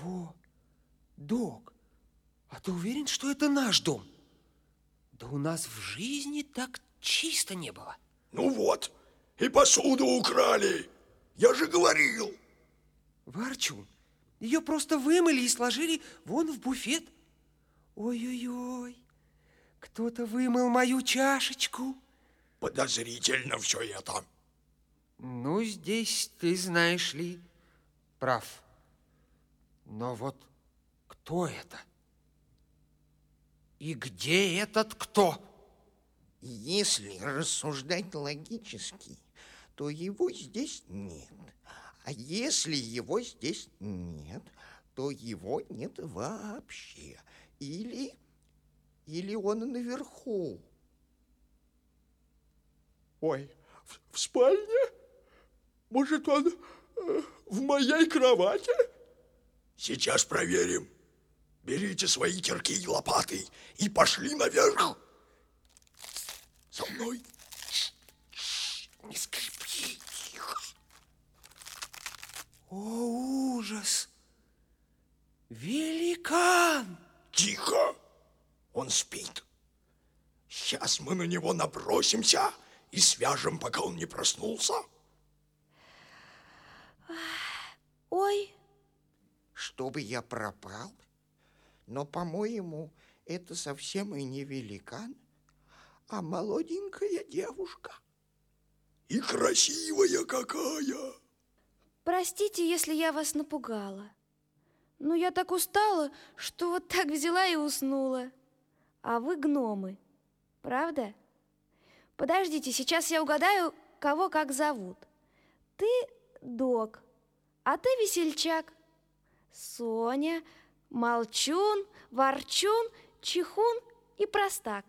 Во, док, а ты уверен, что это наш дом? Да у нас в жизни так чисто не было. Ну вот, и посуду украли. Я же говорил. Ворчун, ее просто вымыли и сложили вон в буфет. Ой-ой-ой, кто-то вымыл мою чашечку. Подозрительно все это. Ну, здесь ты знаешь ли, прав. Но вот кто это? И где этот кто? Если рассуждать логически, то его здесь нет. А если его здесь нет, то его нет вообще. Или, или он наверху. Ой, в, в спальне? Может, он э, в моей кровати? Сейчас проверим. Берите свои кирки и лопаты и пошли наверх. За мной. Не скрипи, тихо. О, ужас! Великан! Тихо! Он спит. Сейчас мы на него набросимся и свяжем, пока он не проснулся. Ой, Чтобы я пропал? Но, по-моему, это совсем и не великан, а молоденькая девушка. И красивая какая! простите, если я вас напугала. Но я так устала, что вот так взяла и уснула. А вы гномы, правда? Подождите, сейчас я угадаю, кого как зовут. Ты док, а ты весельчак. Соня, молчун, ворчун, чихун и простак.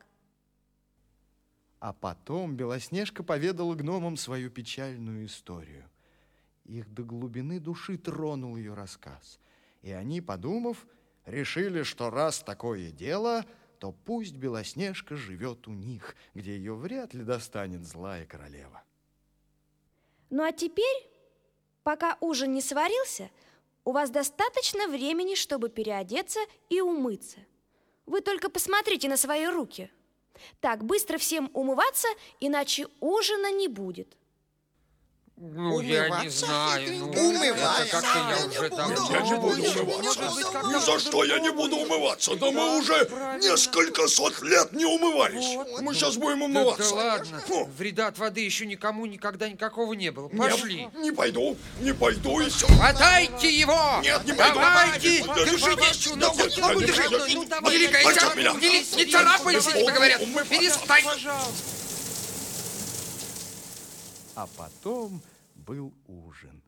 А потом Белоснежка поведала гномам свою печальную историю. Их до глубины души тронул ее рассказ. И они, подумав, решили, что раз такое дело, то пусть Белоснежка живет у них, где ее вряд ли достанет злая королева. Ну а теперь, пока ужин не сварился, у вас достаточно времени, чтобы переодеться и умыться. Вы только посмотрите на свои руки. Так, быстро всем умываться, иначе ужина не будет. Ну, я не Умываться? знаю. Ну, Умываться? это как-то я уже не давно... буду. Я не буду умываться. Ни за что я не буду умываться. Да мы уже правильно. несколько сот лет не умывались. Вот. Мы сейчас будем умываться. да ладно, Фу. вреда от воды еще никому никогда никакого не было. Пошли. Не, пойду, не пойду и все. Хватайте его! Нет, не пойду. Давайте! Держитесь! Ну, подожди, ну, ну, Не давай, легайся давай, от меня. Не, не царапайся, тебе говорят! Умываться. Перестань! А потом был ужин.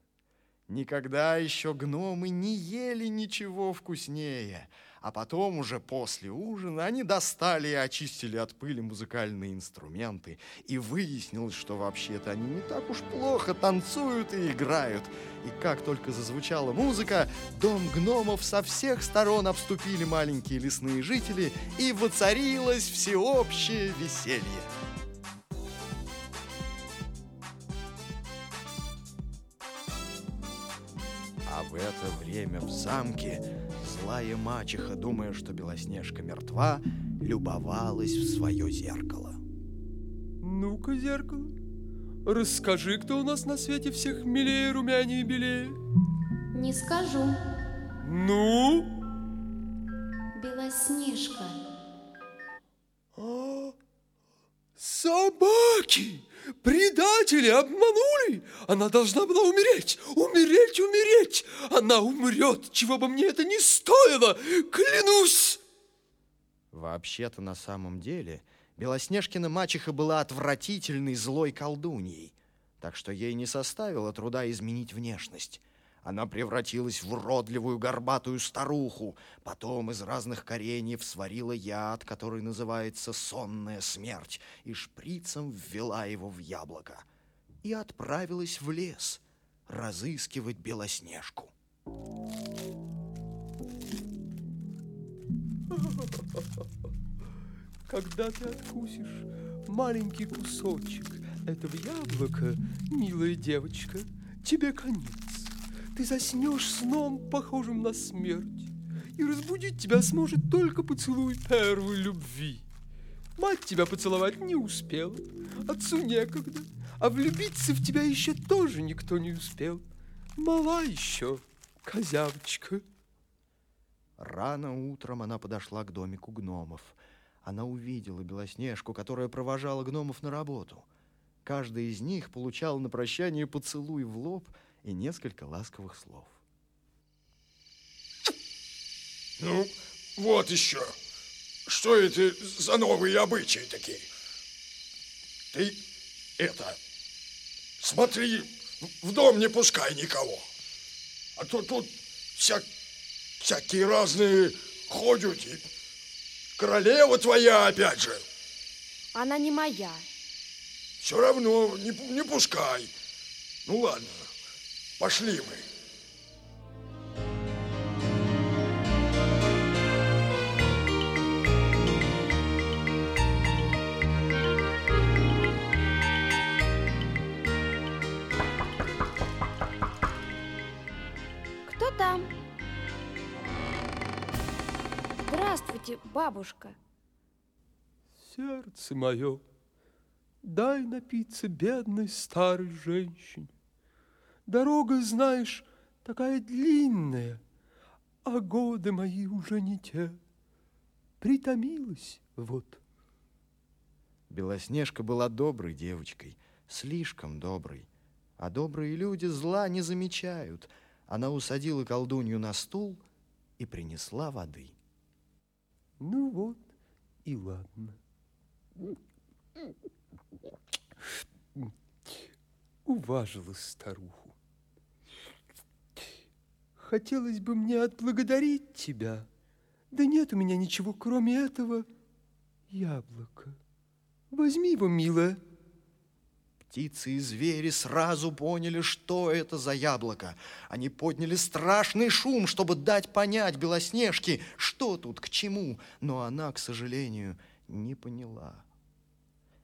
Никогда еще гномы не ели ничего вкуснее. А потом уже после ужина они достали и очистили от пыли музыкальные инструменты. И выяснилось, что вообще-то они не так уж плохо танцуют и играют. И как только зазвучала музыка, дом гномов со всех сторон обступили маленькие лесные жители, и воцарилось всеобщее веселье. Время в замке злая мачеха, думая, что Белоснежка мертва, любовалась в свое зеркало. Ну-ка, зеркало, расскажи, кто у нас на свете всех милее, румянее и белее. Не скажу. Ну? Белоснежка. Собаки! Предатели обманули! Она должна была умереть! Умереть, умереть! Она умрет, чего бы мне это ни стоило! Клянусь! Вообще-то на самом деле Белоснежкина мачеха была отвратительной злой колдуньей, так что ей не составило труда изменить внешность. Она превратилась в уродливую горбатую старуху, потом из разных кореньев сварила яд, который называется сонная смерть, и шприцем ввела его в яблоко, и отправилась в лес разыскивать Белоснежку. Когда ты откусишь маленький кусочек этого яблока, милая девочка, тебе конец. Ты заснешь сном, похожим на смерть. И разбудить тебя сможет только поцелуй первой любви. Мать тебя поцеловать не успела, отцу некогда, а влюбиться в тебя еще тоже никто не успел. Мала еще, козявочка. Рано утром она подошла к домику гномов. Она увидела Белоснежку, которая провожала гномов на работу. Каждый из них получал на прощание поцелуй в лоб и несколько ласковых слов. Ну, вот еще. Что это за новые обычаи такие? Ты это, смотри, в дом не пускай никого. А то тут вся, всякие разные ходят. И королева твоя опять же. Она не моя. Все равно не, не пускай. Ну ладно, пошли мы. Кто там? Здравствуйте, бабушка. Сердце мое, дай напиться бедной старой женщине. Дорога, знаешь, такая длинная, а годы мои уже не те. Притомилась вот. Белоснежка была доброй девочкой, слишком доброй. А добрые люди зла не замечают. Она усадила колдунью на стул и принесла воды. Ну вот и ладно. Уважила старуху. Хотелось бы мне отблагодарить тебя. Да нет у меня ничего, кроме этого яблока. Возьми его, милая. Птицы и звери сразу поняли, что это за яблоко. Они подняли страшный шум, чтобы дать понять Белоснежке, что тут к чему. Но она, к сожалению, не поняла.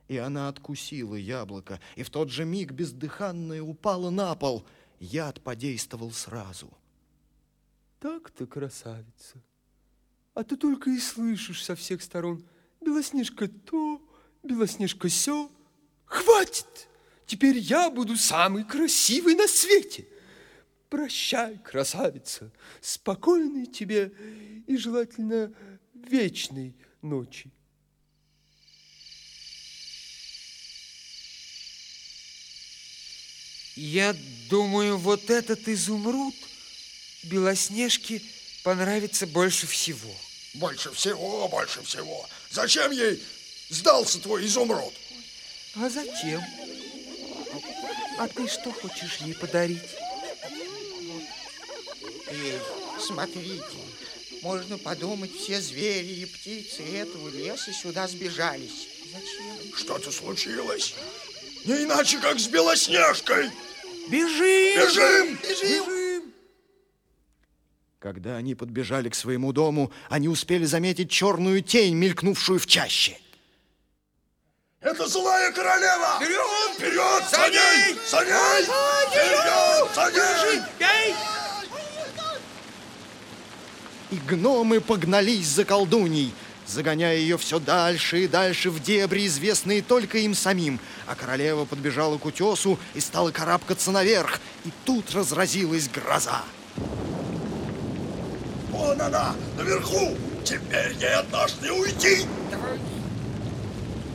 И она откусила яблоко, и в тот же миг бездыханное упало на пол. Яд подействовал сразу. Так-то, красавица. А ты только и слышишь со всех сторон. Белоснежка то, Белоснежка сё. Хватит! Теперь я буду самый красивый на свете. Прощай, красавица, спокойной тебе и желательно вечной ночи. Я думаю, вот этот изумруд Белоснежке понравится больше всего. Больше всего, больше всего. Зачем ей сдался твой изумруд? А зачем? А ты что хочешь ей подарить? Эй, смотрите, можно подумать, все звери и птицы этого леса сюда сбежались. Зачем? Что-то случилось? Не иначе, как с Белоснежкой. Бежим! Бежим! Бежим! Когда они подбежали к своему дому, они успели заметить черную тень, мелькнувшую в чаще. Это злая королева! Вперед! Вперед! За ней! За ней! Вперед! За ней! Эй! И гномы погнались за колдуней, загоняя ее все дальше и дальше в дебри, известные только им самим. А королева подбежала к утесу и стала карабкаться наверх. И тут разразилась гроза. Вон она, наверху! Теперь ей от нас не уйти!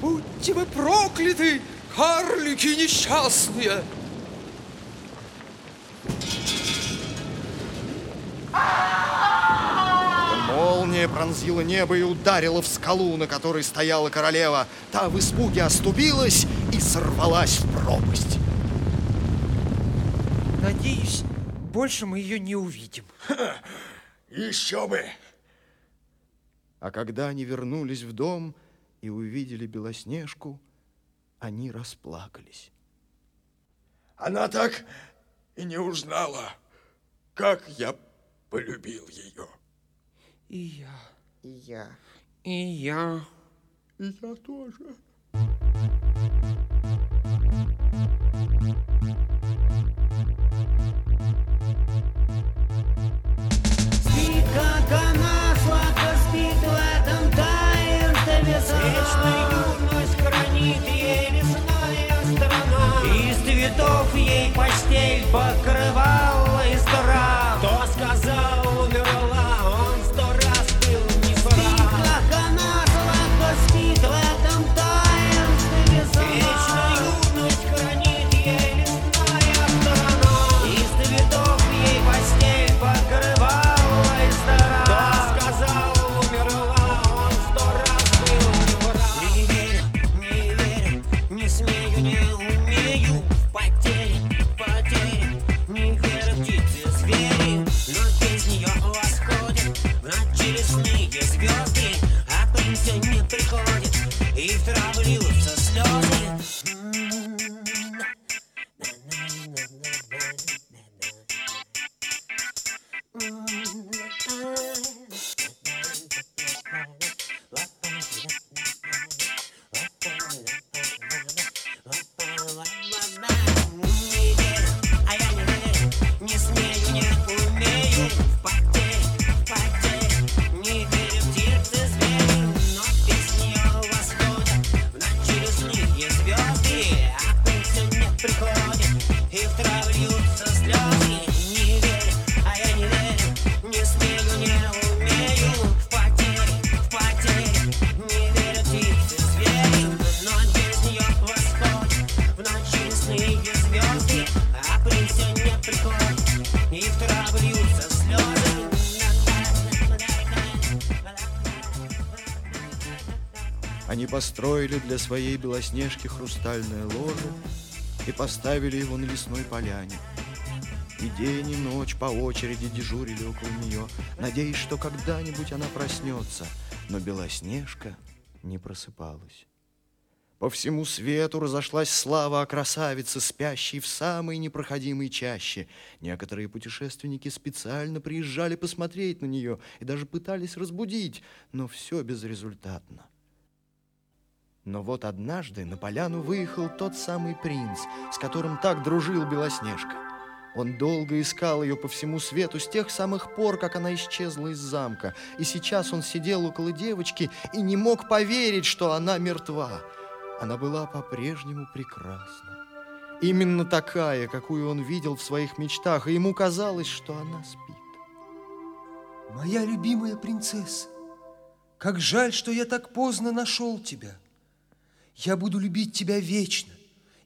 Будьте вы прокляты, карлики несчастные! Молния пронзила небо и ударила в скалу, на которой стояла королева. Та в испуге оступилась и сорвалась в пропасть. Надеюсь, больше мы ее не увидим. Еще бы! А когда они вернулись в дом и увидели Белоснежку, они расплакались. Она так и не узнала, как я полюбил ее. И я, И я. и я. И я тоже. Они построили для своей Белоснежки хрустальное ложе и поставили его на лесной поляне. И день, и ночь по очереди дежурили около нее, надеясь, что когда-нибудь она проснется. Но Белоснежка не просыпалась. По всему свету разошлась слава о красавице, спящей в самой непроходимой чаще. Некоторые путешественники специально приезжали посмотреть на нее и даже пытались разбудить, но все безрезультатно. Но вот однажды на поляну выехал тот самый принц, с которым так дружил Белоснежка. Он долго искал ее по всему свету с тех самых пор, как она исчезла из замка. И сейчас он сидел около девочки и не мог поверить, что она мертва. Она была по-прежнему прекрасна. Именно такая, какую он видел в своих мечтах, и ему казалось, что она спит. Моя любимая принцесса, как жаль, что я так поздно нашел тебя. Я буду любить тебя вечно,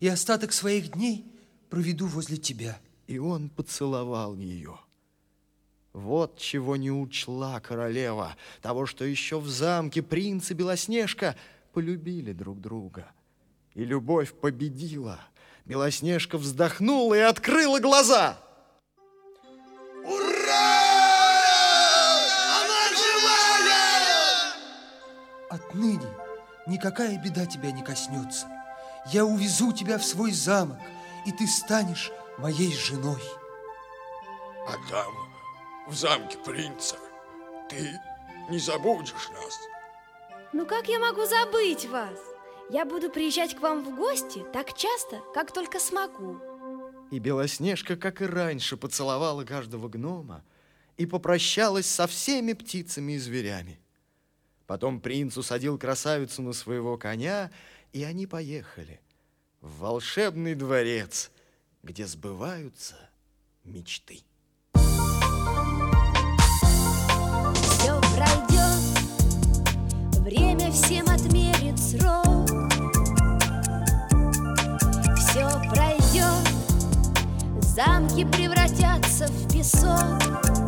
и остаток своих дней проведу возле тебя. И он поцеловал ее. Вот чего не учла королева, того, что еще в замке принц и Белоснежка полюбили друг друга. И любовь победила. Белоснежка вздохнула и открыла глаза. Отныне никакая беда тебя не коснется. Я увезу тебя в свой замок, и ты станешь моей женой. А там, в замке принца, ты не забудешь нас. Ну как я могу забыть вас? Я буду приезжать к вам в гости так часто, как только смогу. И Белоснежка, как и раньше, поцеловала каждого гнома и попрощалась со всеми птицами и зверями. Потом принц усадил красавицу на своего коня, и они поехали в волшебный дворец, где сбываются мечты. Все пройдет, время всем отмерит срок. Все пройдет, замки превратятся в песок.